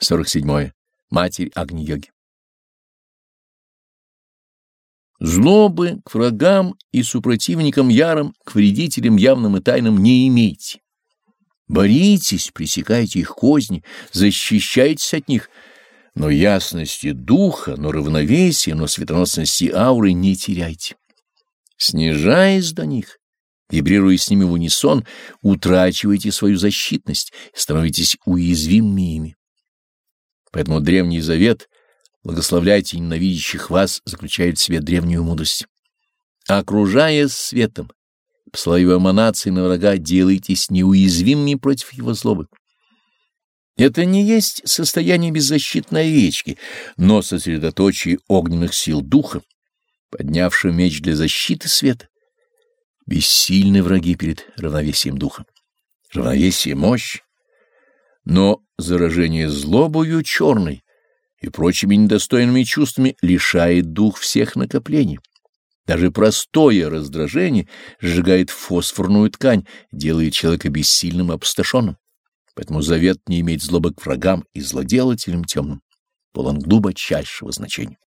47. Матерь Агни-йоги. Злобы к врагам и супротивникам ярым, к вредителям явным и тайным не имейте. Боритесь, пресекайте их козни, защищайтесь от них, но ясности духа, но равновесия, но светоносности ауры не теряйте. Снижаясь до них, вибрируя с ними в унисон, утрачивайте свою защитность становитесь уязвимыми ими. Поэтому Древний Завет «Благословляйте ненавидящих вас» заключает в себе древнюю мудрость. Окружая светом, его эманации на врага, делайтесь неуязвимыми против его злобы. Это не есть состояние беззащитной овечки, но сосредоточие огненных сил духа, поднявшего меч для защиты света. Бессильны враги перед равновесием духа. Равновесие — мощь, но заражение злобою черной и прочими недостойными чувствами лишает дух всех накоплений. Даже простое раздражение сжигает фосфорную ткань, делает человека бессильным и опустошенным. Поэтому завет не иметь злобы к врагам и злоделателям темным полон глубочайшего значения.